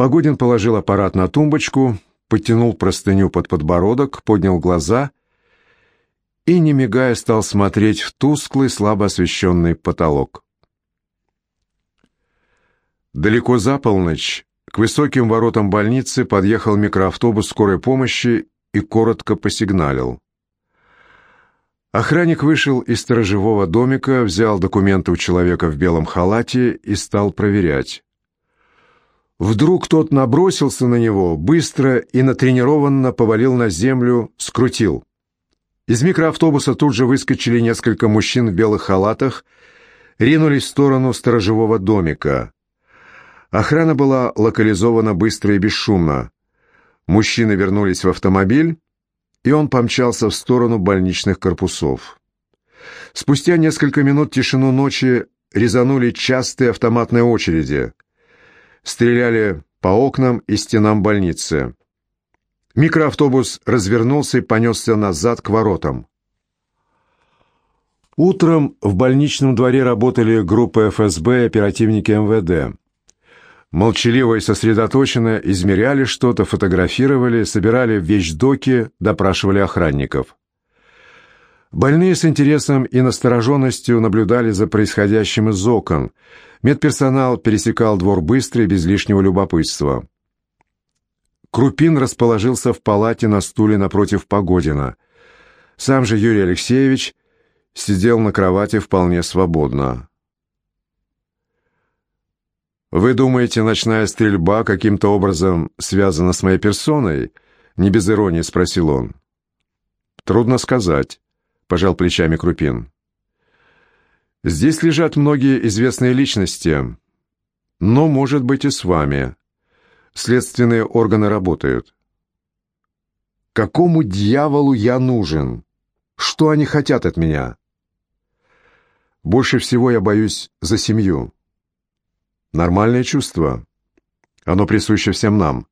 Погодин положил аппарат на тумбочку, подтянул простыню под подбородок, поднял глаза и, не мигая, стал смотреть в тусклый, слабо освещенный потолок. Далеко за полночь к высоким воротам больницы подъехал микроавтобус скорой помощи и коротко посигналил. Охранник вышел из сторожевого домика, взял документы у человека в белом халате и стал проверять. Вдруг тот набросился на него, быстро и натренированно повалил на землю, скрутил. Из микроавтобуса тут же выскочили несколько мужчин в белых халатах, ринулись в сторону сторожевого домика. Охрана была локализована быстро и бесшумно. Мужчины вернулись в автомобиль, и он помчался в сторону больничных корпусов. Спустя несколько минут тишину ночи резанули частые автоматные очереди — стреляли по окнам и стенам больницы. Микроавтобус развернулся и понесся назад к воротам. Утром в больничном дворе работали группы ФСБ и оперативники МВД. Молчаливо и сосредоточенно измеряли что-то, фотографировали, собирали вещдоки, допрашивали охранников. Больные с интересом и настороженностью наблюдали за происходящим из окон. Медперсонал пересекал двор быстро и без лишнего любопытства. Крупин расположился в палате на стуле напротив Погодина. Сам же Юрий Алексеевич сидел на кровати вполне свободно. «Вы думаете, ночная стрельба каким-то образом связана с моей персоной?» — не без иронии спросил он. «Трудно сказать» пожал плечами Крупин. Здесь лежат многие известные личности, но, может быть, и с вами. Следственные органы работают. Какому дьяволу я нужен? Что они хотят от меня? Больше всего я боюсь за семью. Нормальное чувство. Оно присуще всем нам.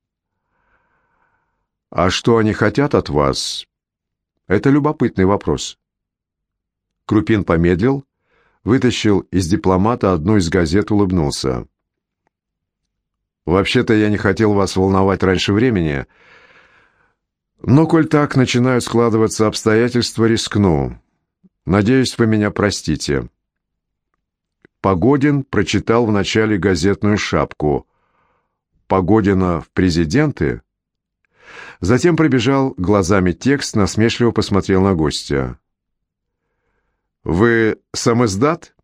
А что они хотят от вас? Это любопытный вопрос. Крупин помедлил, вытащил из дипломата одну из газет, улыбнулся. «Вообще-то я не хотел вас волновать раньше времени, но, коль так начинают складываться обстоятельства, рискну. Надеюсь, вы меня простите». Погодин прочитал вначале газетную шапку. «Погодина в президенты?» Затем пробежал глазами текст, насмешливо посмотрел на гостя. «Вы сам издат?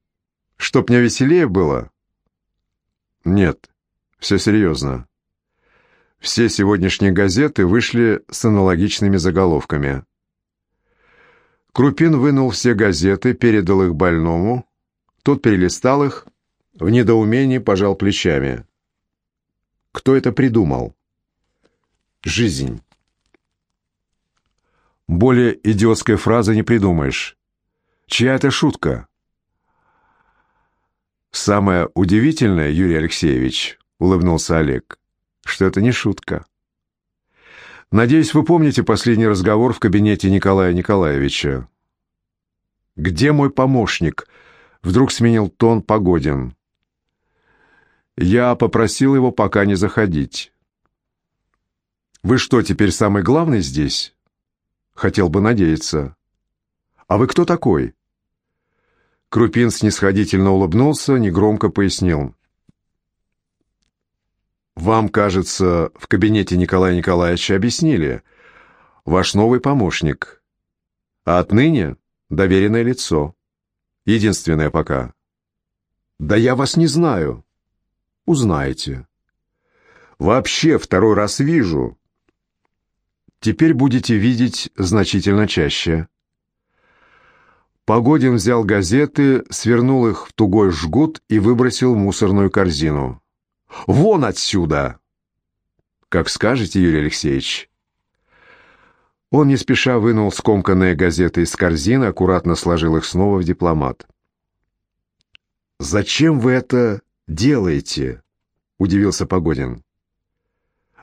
Чтоб мне веселее было?» «Нет, все серьезно. Все сегодняшние газеты вышли с аналогичными заголовками». Крупин вынул все газеты, передал их больному. Тот перелистал их, в недоумении пожал плечами. Кто это придумал? Жизнь. Более идиотской фразы не придумаешь. Чья это шутка? Самое удивительное, Юрий Алексеевич, улыбнулся Олег, что это не шутка. Надеюсь, вы помните последний разговор в кабинете Николая Николаевича. Где мой помощник? Вдруг сменил тон Погодин. Я попросил его пока не заходить. Вы что, теперь самый главный здесь? Хотел бы надеяться. «А вы кто такой?» Крупин снисходительно улыбнулся, негромко пояснил. «Вам, кажется, в кабинете Николая Николаевича объяснили. Ваш новый помощник. А отныне доверенное лицо. Единственное пока». «Да я вас не знаю». «Узнаете». «Вообще второй раз вижу». «Теперь будете видеть значительно чаще». Погодин взял газеты, свернул их в тугой жгут и выбросил в мусорную корзину. «Вон отсюда!» «Как скажете, Юрий Алексеевич». Он не спеша вынул скомканные газеты из корзины, аккуратно сложил их снова в дипломат. «Зачем вы это делаете?» — удивился Погодин.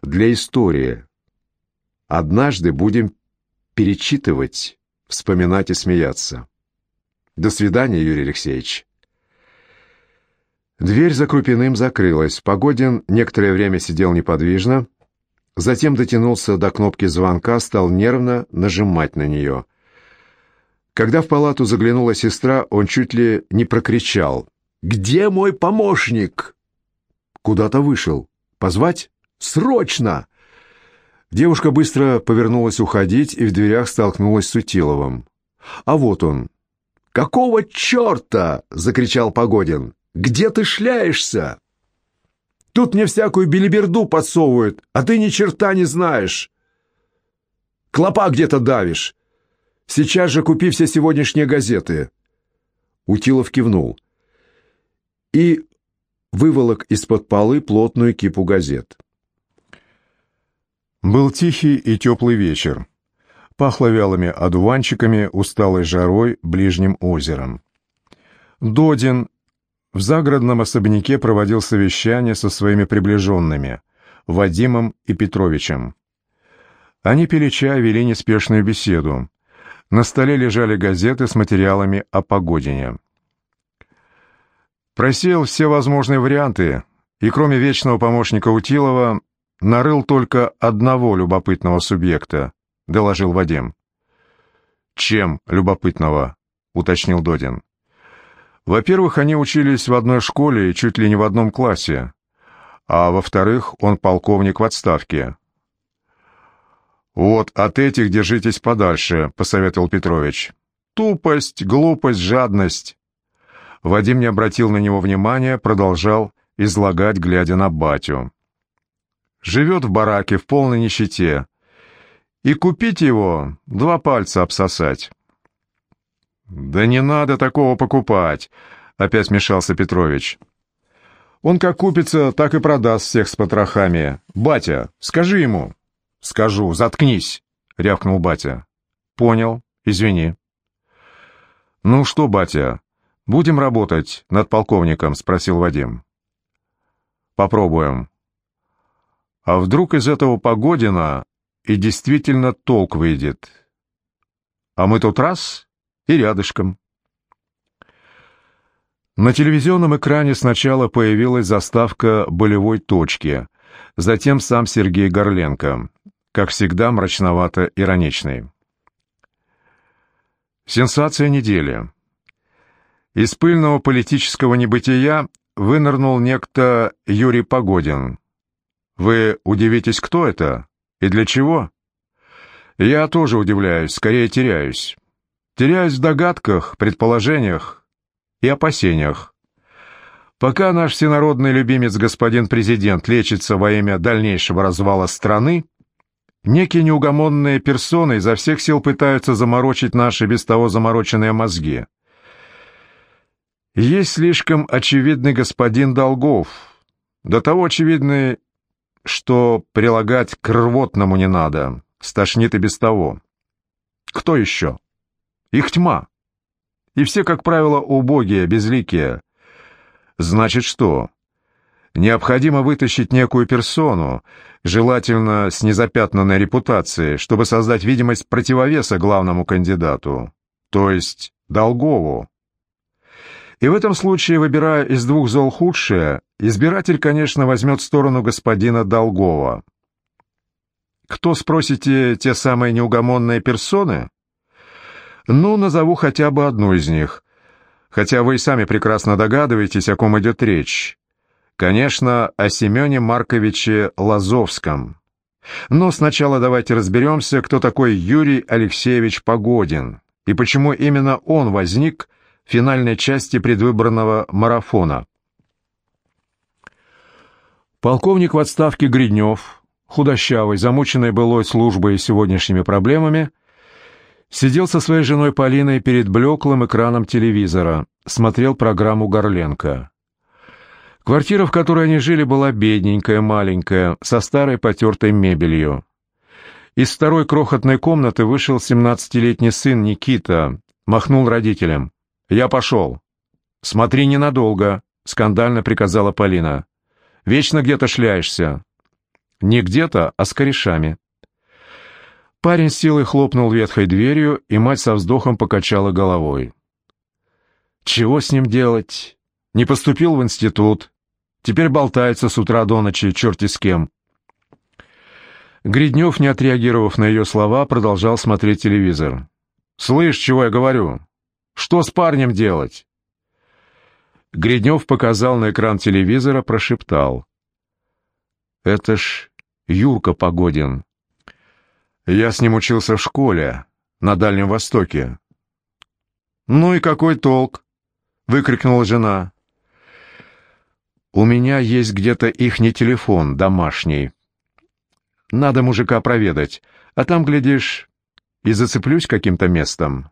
«Для истории. Однажды будем перечитывать, вспоминать и смеяться». До свидания, Юрий Алексеевич. Дверь за Крупиным закрылась. Погодин некоторое время сидел неподвижно, затем дотянулся до кнопки звонка, стал нервно нажимать на нее. Когда в палату заглянула сестра, он чуть ли не прокричал. «Где мой помощник?» «Куда-то вышел. Позвать? Срочно!» Девушка быстро повернулась уходить и в дверях столкнулась с Утиловым. «А вот он». «Какого черта?» — закричал Погодин. Где ты шляешься? Тут мне всякую белиберду подсовывают, а ты ни черта не знаешь. Клопа где-то давишь. Сейчас же купи все сегодняшние газеты. Утилов кивнул. И выволок из-под полы плотную кипу газет. Был тихий и теплый вечер. Пахло вялыми одуванчиками, усталой жарой, ближним озером. Додин, в загородном особняке проводил совещание со своими приближенными, Вадимом и Петровичем. Они пили чай, вели неспешную беседу. На столе лежали газеты с материалами о погодине. Просеял все возможные варианты, и кроме вечного помощника Утилова, нарыл только одного любопытного субъекта, доложил Вадим. «Чем любопытного?» — уточнил Додин. Во-первых, они учились в одной школе и чуть ли не в одном классе. А во-вторых, он полковник в отставке. «Вот от этих держитесь подальше», — посоветовал Петрович. «Тупость, глупость, жадность». Вадим не обратил на него внимания, продолжал излагать, глядя на батю. «Живет в бараке в полной нищете. И купить его — два пальца обсосать». «Да не надо такого покупать», — опять смешался Петрович. «Он как купится, так и продаст всех с потрохами. Батя, скажи ему». «Скажу, заткнись», — рявкнул батя. «Понял, извини». «Ну что, батя, будем работать над полковником?» — спросил Вадим. «Попробуем». «А вдруг из этого Погодина и действительно толк выйдет?» «А мы тут раз и рядышком. На телевизионном экране сначала появилась заставка болевой точки, затем сам Сергей Горленко, как всегда мрачновато-ироничный. Сенсация недели. Из пыльного политического небытия вынырнул некто Юрий Погодин. Вы удивитесь, кто это и для чего? Я тоже удивляюсь, скорее теряюсь. Теряюсь в догадках, предположениях и опасениях. Пока наш всенародный любимец господин президент лечится во имя дальнейшего развала страны, некие неугомонные персоны изо всех сил пытаются заморочить наши без того замороченные мозги. Есть слишком очевидный господин Долгов, до того очевидный, что прилагать к рвотному не надо, стошнит и без того. Кто еще? Их тьма. И все, как правило, убогие, безликие. Значит, что? Необходимо вытащить некую персону, желательно с незапятнанной репутацией, чтобы создать видимость противовеса главному кандидату, то есть Долгову. И в этом случае, выбирая из двух зол худшее, избиратель, конечно, возьмет сторону господина Долгова. Кто, спросите, те самые неугомонные персоны? Ну, назову хотя бы одну из них. Хотя вы и сами прекрасно догадываетесь, о ком идет речь. Конечно, о Семене Марковиче Лазовском. Но сначала давайте разберемся, кто такой Юрий Алексеевич Погодин и почему именно он возник в финальной части предвыборного марафона. Полковник в отставке Гриднев, худощавый, замученный былой службой и сегодняшними проблемами, Сидел со своей женой Полиной перед блеклым экраном телевизора, смотрел программу Горленко. Квартира, в которой они жили, была бедненькая, маленькая, со старой потертой мебелью. Из второй крохотной комнаты вышел семнадцатилетний сын Никита, махнул родителям. «Я пошел». «Смотри ненадолго», — скандально приказала Полина. «Вечно где-то шляешься». «Не где-то, а с корешами». Парень силой хлопнул ветхой дверью, и мать со вздохом покачала головой. «Чего с ним делать? Не поступил в институт. Теперь болтается с утра до ночи, черти с кем. Гриднев, не отреагировав на ее слова, продолжал смотреть телевизор. «Слышь, чего я говорю? Что с парнем делать?» Гриднев показал на экран телевизора, прошептал. «Это ж Юрка Погодин. Я с ним учился в школе, на Дальнем Востоке». «Ну и какой толк?» — выкрикнула жена. «У меня есть где-то ихний телефон, домашний. Надо мужика проведать, а там, глядишь, и зацеплюсь каким-то местом.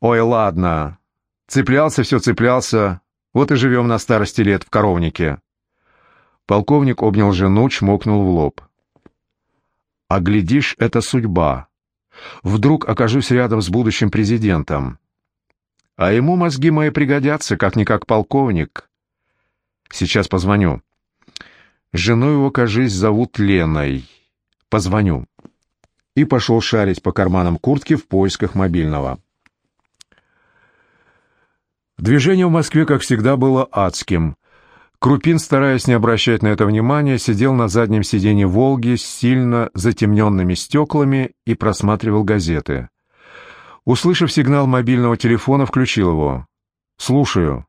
Ой, ладно. Цеплялся, все цеплялся, вот и живем на старости лет в коровнике». Полковник обнял жену, чмокнул в лоб. «А глядишь, это судьба. Вдруг окажусь рядом с будущим президентом. А ему мозги мои пригодятся, как-никак полковник. Сейчас позвоню. Жену его, кажись, зовут Леной. Позвоню». И пошел шарить по карманам куртки в поисках мобильного. Движение в Москве, как всегда, было адским. Крупин, стараясь не обращать на это внимания, сидел на заднем сиденье «Волги» с сильно затемненными стеклами и просматривал газеты. Услышав сигнал мобильного телефона, включил его. «Слушаю».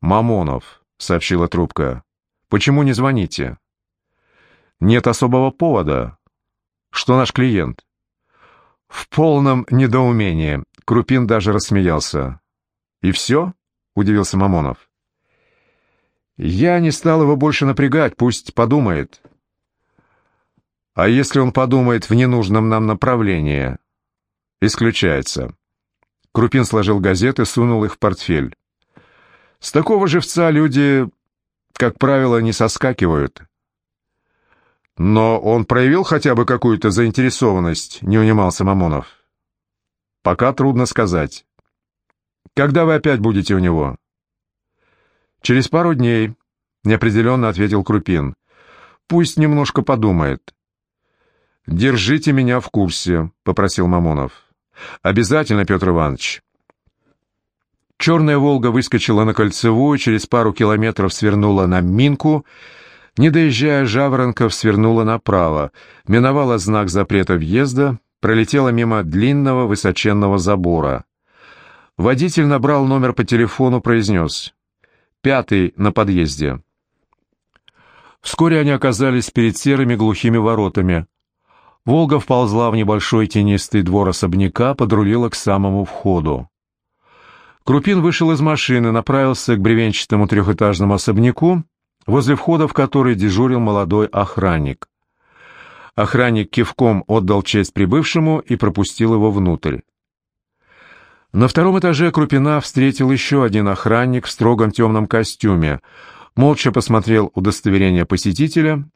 «Мамонов», — сообщила трубка. «Почему не звоните?» «Нет особого повода. Что наш клиент?» В полном недоумении. Крупин даже рассмеялся. «И все?» — удивился Мамонов. «Я не стал его больше напрягать, пусть подумает». «А если он подумает в ненужном нам направлении?» «Исключается». Крупин сложил газеты, сунул их в портфель. «С такого живца люди, как правило, не соскакивают». «Но он проявил хотя бы какую-то заинтересованность?» — не унимался Мамонов. «Пока трудно сказать». Когда вы опять будете у него?» «Через пару дней», — неопределенно ответил Крупин. «Пусть немножко подумает». «Держите меня в курсе», — попросил Мамонов. «Обязательно, Петр Иванович». Черная «Волга» выскочила на кольцевую, через пару километров свернула на Минку, не доезжая Жаворонков, свернула направо, миновала знак запрета въезда, пролетела мимо длинного высоченного забора. Водитель набрал номер по телефону, произнес «Пятый на подъезде». Вскоре они оказались перед серыми глухими воротами. «Волга» вползла в небольшой тенистый двор особняка, подрулила к самому входу. Крупин вышел из машины, направился к бревенчатому трехэтажному особняку, возле входа в который дежурил молодой охранник. Охранник кивком отдал честь прибывшему и пропустил его внутрь. На втором этаже Крупина встретил еще один охранник в строгом темном костюме. Молча посмотрел удостоверение посетителя,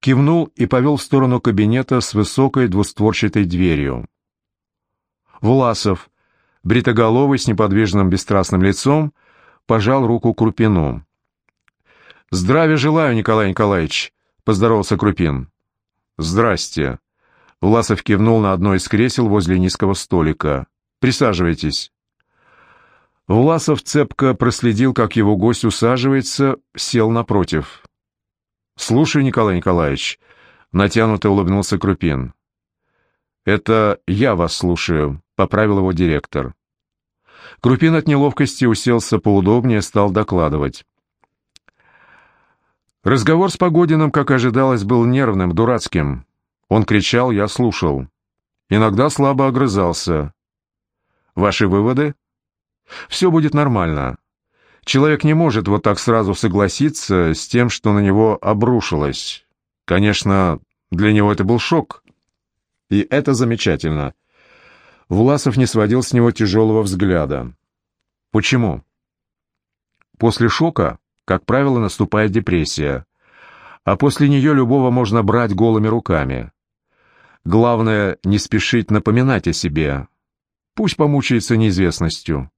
кивнул и повел в сторону кабинета с высокой двустворчатой дверью. Власов, бритоголовый с неподвижным бесстрастным лицом, пожал руку Крупину. «Здравия желаю, Николай Николаевич», — поздоровался Крупин. «Здрасте». Власов кивнул на одно из кресел возле низкого столика. Присаживайтесь». Власов цепко проследил, как его гость усаживается, сел напротив. «Слушай, Николай Николаевич», — натянуто улыбнулся Крупин. «Это я вас слушаю», — поправил его директор. Крупин от неловкости уселся поудобнее, стал докладывать. Разговор с Погодиным, как ожидалось, был нервным, дурацким. Он кричал, я слушал. Иногда слабо огрызался. Ваши выводы? Все будет нормально. Человек не может вот так сразу согласиться с тем, что на него обрушилось. Конечно, для него это был шок. И это замечательно. Власов не сводил с него тяжелого взгляда. Почему? После шока, как правило, наступает депрессия, а после нее любого можно брать голыми руками. Главное, не спешить напоминать о себе, Пусть помучается неизвестностью.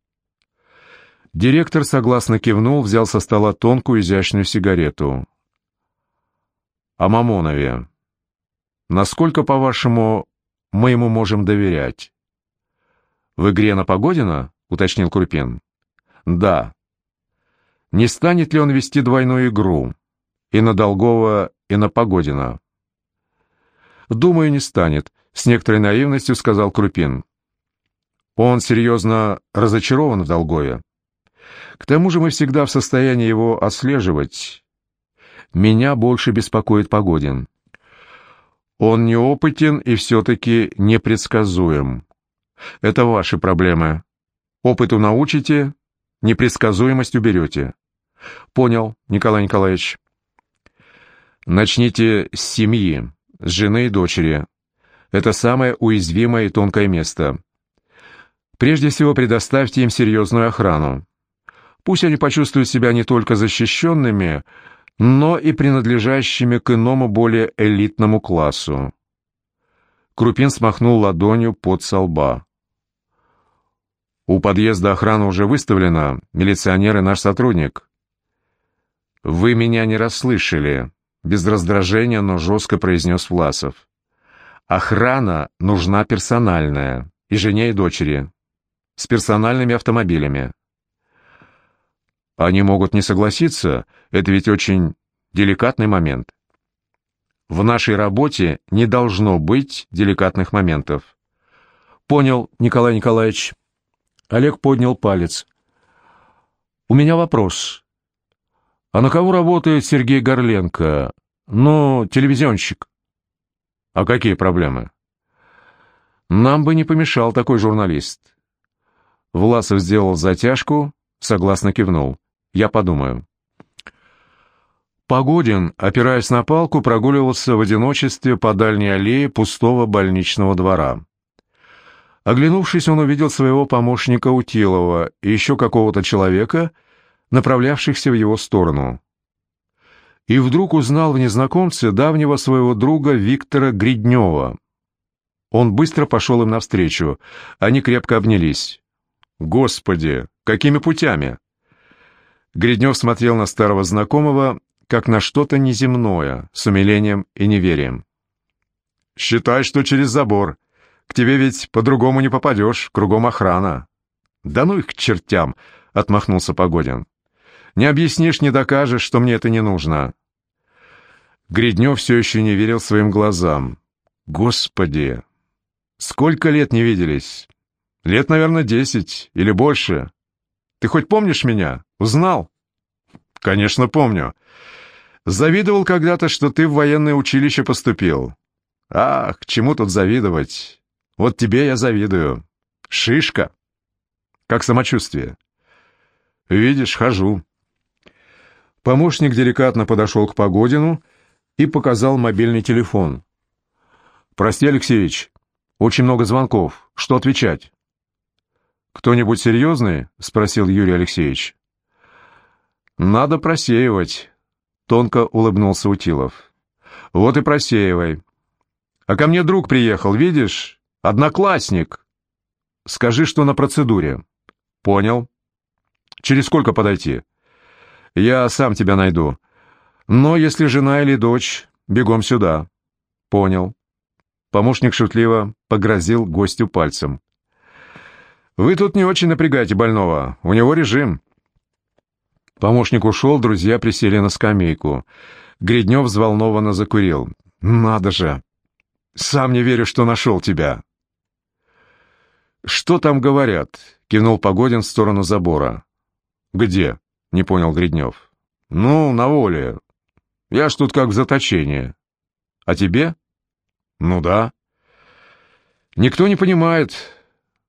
Директор согласно кивнул, взял со стола тонкую изящную сигарету. «О Мамонове. Насколько, по-вашему, мы ему можем доверять?» «В игре на Погодина?» — уточнил Крупин. «Да». Не станет ли он вести двойную игру? И на Долгова, и на Погодина? «Думаю, не станет», — с некоторой наивностью сказал Крупин. Он серьезно разочарован в Долгове. К тому же мы всегда в состоянии его отслеживать. Меня больше беспокоит Погодин. Он неопытен и все-таки непредсказуем. Это ваши проблемы. Опыту научите, непредсказуемость уберете. Понял, Николай Николаевич. Начните с семьи, с жены и дочери. Это самое уязвимое и тонкое место. Прежде всего предоставьте им серьезную охрану. Пусть они почувствуют себя не только защищенными, но и принадлежащими к иному более элитному классу. Крупин смахнул ладонью под со лба. «У подъезда охрана уже выставлена, милиционер и наш сотрудник». «Вы меня не расслышали», — без раздражения, но жестко произнес Власов. «Охрана нужна персональная, и жене, и дочери с персональными автомобилями. Они могут не согласиться, это ведь очень деликатный момент. В нашей работе не должно быть деликатных моментов. Понял, Николай Николаевич. Олег поднял палец. У меня вопрос. А на кого работает Сергей Горленко? Ну, телевизионщик. А какие проблемы? Нам бы не помешал такой журналист. Власов сделал затяжку, согласно кивнул. «Я подумаю». Погодин, опираясь на палку, прогуливался в одиночестве по дальней аллее пустого больничного двора. Оглянувшись, он увидел своего помощника Утилова и еще какого-то человека, направлявшихся в его сторону. И вдруг узнал в незнакомце давнего своего друга Виктора Гриднева. Он быстро пошел им навстречу, они крепко обнялись. Господи, какими путями? Гриднев смотрел на старого знакомого, как на что-то неземное, с умилением и неверием. «Считай, что через забор. К тебе ведь по-другому не попадешь, кругом охрана». «Да ну их к чертям!» — отмахнулся Погодин. «Не объяснишь, не докажешь, что мне это не нужно». Гриднев все еще не верил своим глазам. «Господи! Сколько лет не виделись? Лет, наверное, десять или больше. Ты хоть помнишь меня? Узнал? Конечно, помню. Завидовал когда-то, что ты в военное училище поступил. Ах, к чему тут завидовать? Вот тебе я завидую. Шишка. Как самочувствие? Видишь, хожу. Помощник деликатно подошел к Погодину и показал мобильный телефон. «Прости, Алексеевич, очень много звонков. Что отвечать?» «Кто-нибудь серьезный?» — спросил Юрий Алексеевич. «Надо просеивать», — тонко улыбнулся Утилов. «Вот и просеивай. А ко мне друг приехал, видишь? Одноклассник. Скажи, что на процедуре». «Понял. Через сколько подойти?» «Я сам тебя найду. Но если жена или дочь, бегом сюда». «Понял». Помощник шутливо погрозил гостю пальцем. «Вы тут не очень напрягайте больного, у него режим». Помощник ушел, друзья присели на скамейку. Гриднев взволнованно закурил. «Надо же! Сам не верю, что нашел тебя!» «Что там говорят?» — кивнул Погодин в сторону забора. «Где?» — не понял Гриднев. «Ну, на воле. Я ж тут как в заточении. А тебе?» «Ну да». «Никто не понимает,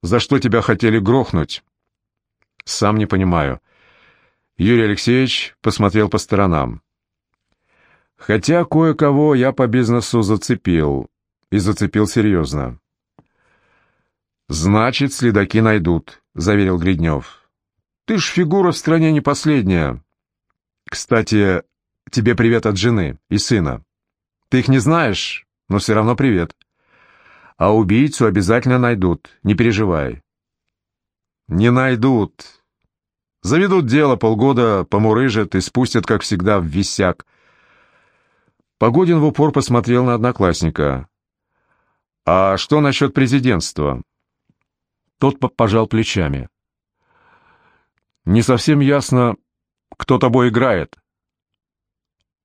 за что тебя хотели грохнуть?» «Сам не понимаю». Юрий Алексеевич посмотрел по сторонам. «Хотя кое-кого я по бизнесу зацепил, и зацепил серьезно». «Значит, следаки найдут», — заверил Гриднев. «Ты ж фигура в стране не последняя. Кстати, тебе привет от жены и сына. Ты их не знаешь, но все равно привет» а убийцу обязательно найдут, не переживай». «Не найдут. Заведут дело, полгода помурыжат и спустят, как всегда, в висяк». Погодин в упор посмотрел на одноклассника. «А что насчет президентства?» Тот пожал плечами. «Не совсем ясно, кто тобой играет?»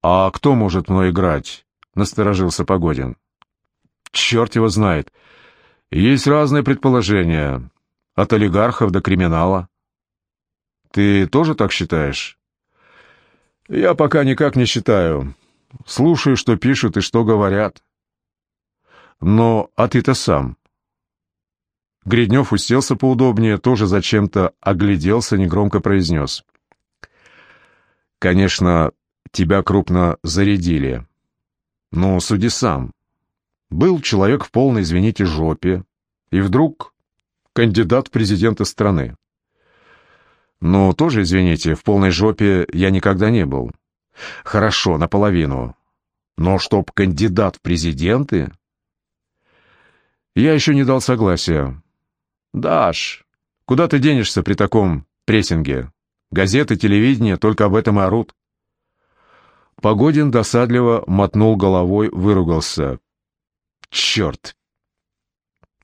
«А кто может мной играть?» — насторожился Погодин. «Черт его знает. Есть разные предположения. От олигархов до криминала». «Ты тоже так считаешь?» «Я пока никак не считаю. Слушаю, что пишут и что говорят». «Но а ты-то сам?» Гриднев уселся поудобнее, тоже зачем-то огляделся, негромко произнес. «Конечно, тебя крупно зарядили. Но суди сам. Был человек в полной, извините, жопе, и вдруг кандидат в президенты страны. Но тоже, извините, в полной жопе я никогда не был. Хорошо, наполовину. Но чтоб кандидат в президенты... Я еще не дал согласия. «Даш, куда ты денешься при таком прессинге? Газеты, телевидение только об этом орут». Погодин досадливо мотнул головой, выругался. «Черт!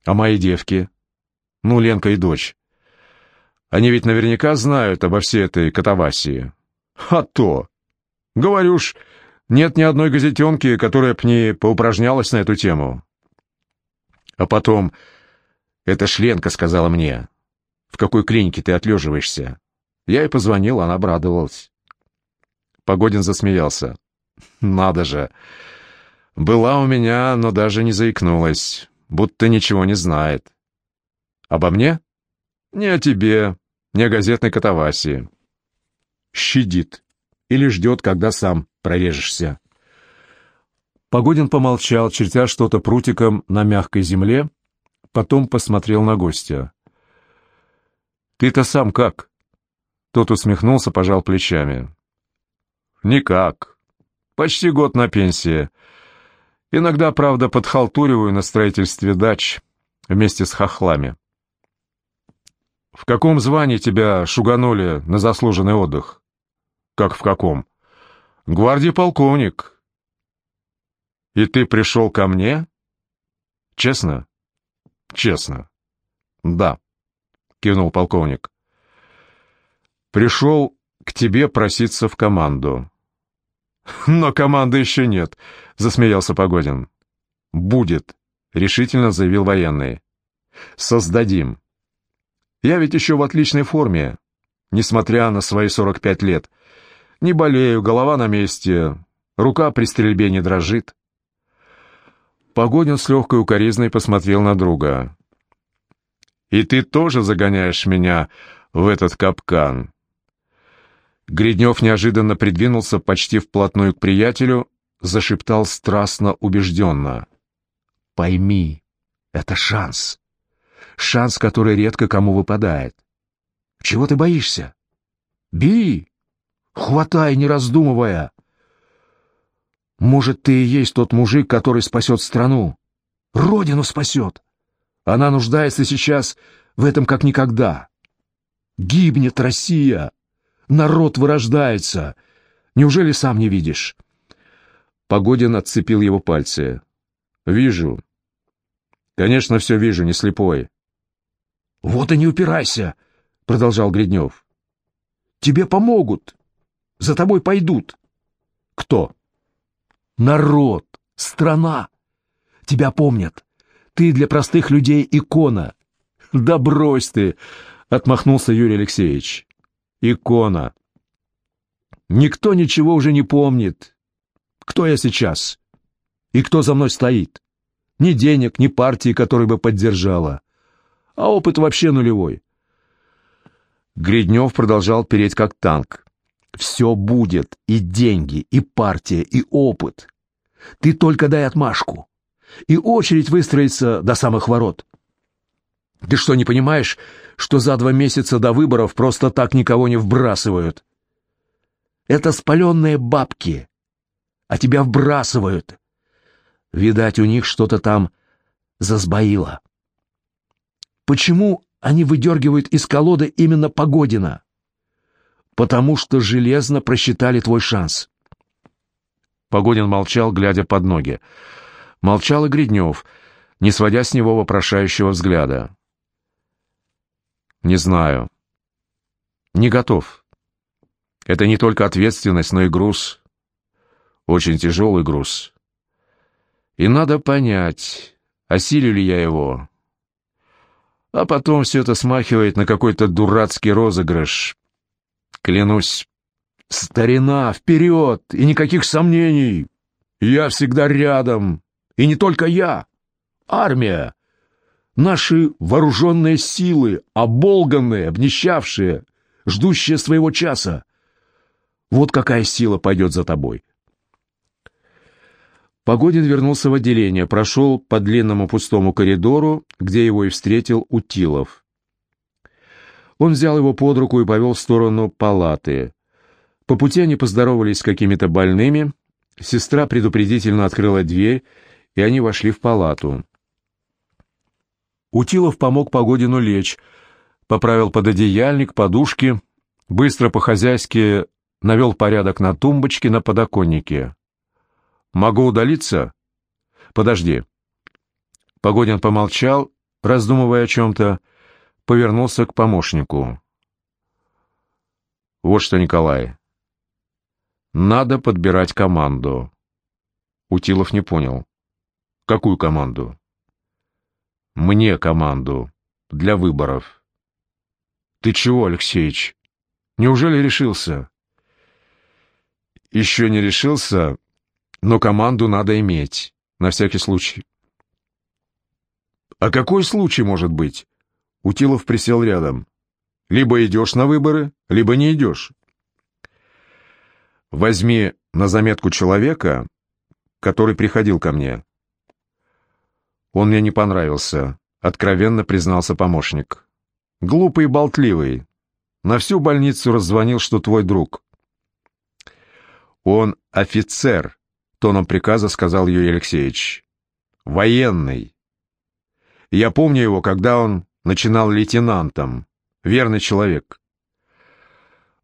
А мои девки? Ну, Ленка и дочь. Они ведь наверняка знают обо всей этой катавасии. А то! Говорю ж, нет ни одной газетенки, которая б не поупражнялась на эту тему. А потом... Это Шленка сказала мне. В какой клинике ты отлеживаешься? Я ей позвонил, она обрадовалась. Погодин засмеялся. Надо же. Была у меня, но даже не заикнулась, будто ничего не знает. Обо мне? Не о тебе, не о газетной катавасии. Щадит. Или ждет, когда сам прорежешься. Погодин помолчал, чертя что-то прутиком на мягкой земле, потом посмотрел на гостя. «Ты-то сам как?» Тот усмехнулся, пожал плечами. «Никак. Почти год на пенсии. Иногда, правда, подхалтуриваю на строительстве дач вместе с хохлами». «В каком звании тебя шуганули на заслуженный отдых?» «Как в каком?» «Гвардии полковник». «И ты пришел ко мне?» «Честно?» Честно. Да, кивнул полковник. Пришел к тебе проситься в команду. Но команды еще нет, засмеялся Погодин. Будет, решительно заявил военный. Создадим. Я ведь еще в отличной форме, несмотря на свои 45 лет. Не болею, голова на месте, рука при стрельбе не дрожит. Погодин с легкой укоризной посмотрел на друга. «И ты тоже загоняешь меня в этот капкан?» Гриднев неожиданно придвинулся почти вплотную к приятелю, зашептал страстно убежденно. «Пойми, это шанс. Шанс, который редко кому выпадает. Чего ты боишься? Бери! Хватай, не раздумывая!» Может, ты и есть тот мужик, который спасет страну. Родину спасет. Она нуждается сейчас в этом как никогда. Гибнет Россия. Народ вырождается. Неужели сам не видишь?» Погодин отцепил его пальцы. «Вижу. Конечно, все вижу, не слепой». «Вот и не упирайся», — продолжал Гриднев. «Тебе помогут. За тобой пойдут». «Кто?» народ, страна. Тебя помнят. Ты для простых людей икона. Да брось ты, отмахнулся Юрий Алексеевич. Икона. Никто ничего уже не помнит. Кто я сейчас? И кто за мной стоит? Ни денег, ни партии, которая бы поддержала. А опыт вообще нулевой. Гриднев продолжал переть как танк. Все будет, и деньги, и партия, и опыт. Ты только дай отмашку, и очередь выстроится до самых ворот. Ты что, не понимаешь, что за два месяца до выборов просто так никого не вбрасывают? Это спаленные бабки, а тебя вбрасывают. Видать, у них что-то там засбоило. Почему они выдергивают из колоды именно Погодина? потому что железно просчитали твой шанс. Погодин молчал, глядя под ноги. Молчал и Гриднев, не сводя с него вопрошающего взгляда. «Не знаю. Не готов. Это не только ответственность, но и груз. Очень тяжелый груз. И надо понять, осилю ли я его. А потом все это смахивает на какой-то дурацкий розыгрыш. Клянусь, старина, вперед, и никаких сомнений. Я всегда рядом, и не только я. Армия, наши вооруженные силы, оболганные, обнищавшие, ждущие своего часа. Вот какая сила пойдет за тобой. Погодин вернулся в отделение, прошел по длинному пустому коридору, где его и встретил Утилов. Он взял его под руку и повел в сторону палаты. По пути они поздоровались с какими-то больными. Сестра предупредительно открыла дверь, и они вошли в палату. Утилов помог Погодину лечь, поправил пододеяльник, подушки, быстро по-хозяйски навел порядок на тумбочке на подоконнике. «Могу удалиться?» «Подожди». Погодин помолчал, раздумывая о чем-то, повернулся к помощнику. «Вот что, Николай, надо подбирать команду». Утилов не понял. «Какую команду?» «Мне команду. Для выборов». «Ты чего, Алексеич? Неужели решился?» «Еще не решился, но команду надо иметь, на всякий случай. А какой случай может быть? Утилов присел рядом. Либо идешь на выборы, либо не идешь. Возьми на заметку человека, который приходил ко мне. Он мне не понравился, откровенно признался помощник. Глупый и болтливый. На всю больницу раззвонил, что твой друг. Он офицер, тоном приказа сказал Юрий Алексеевич. «Военный. Я помню его, когда он начинал лейтенантом. Верный человек.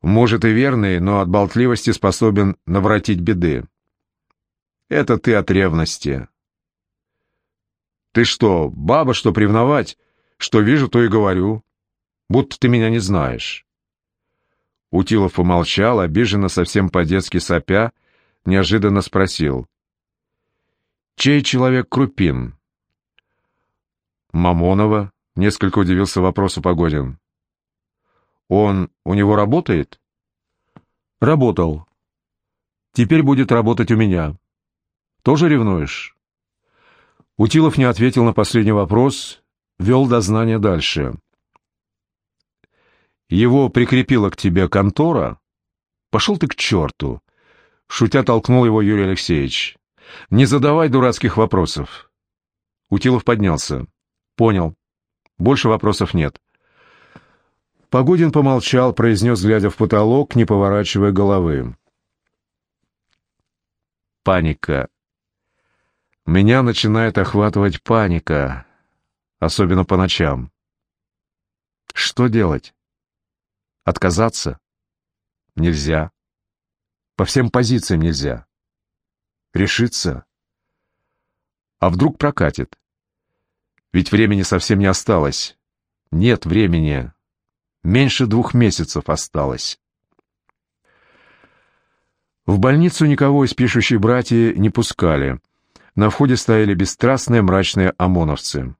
Может и верный, но от болтливости способен наворотить беды. Это ты от ревности. Ты что, баба, что привновать? Что вижу, то и говорю. Будто ты меня не знаешь». Утилов помолчал, обиженно совсем по-детски сопя, неожиданно спросил. «Чей человек Крупин?» «Мамонова», — несколько удивился вопросу Погодин. «Он у него работает?» «Работал. Теперь будет работать у меня. Тоже ревнуешь?» Утилов не ответил на последний вопрос, вел дознание дальше. «Его прикрепила к тебе контора? Пошел ты к черту!» Шутя толкнул его Юрий Алексеевич. «Не задавай дурацких вопросов». Утилов поднялся. «Понял. Больше вопросов нет». Погодин помолчал, произнес, глядя в потолок, не поворачивая головы. Паника. Меня начинает охватывать паника, особенно по ночам. Что делать? Отказаться? Нельзя. По всем позициям нельзя. Решиться. А вдруг прокатит? Ведь времени совсем не осталось. Нет времени. Меньше двух месяцев осталось. В больницу никого из пишущей братья не пускали. На входе стояли бесстрастные мрачные ОМОНовцы.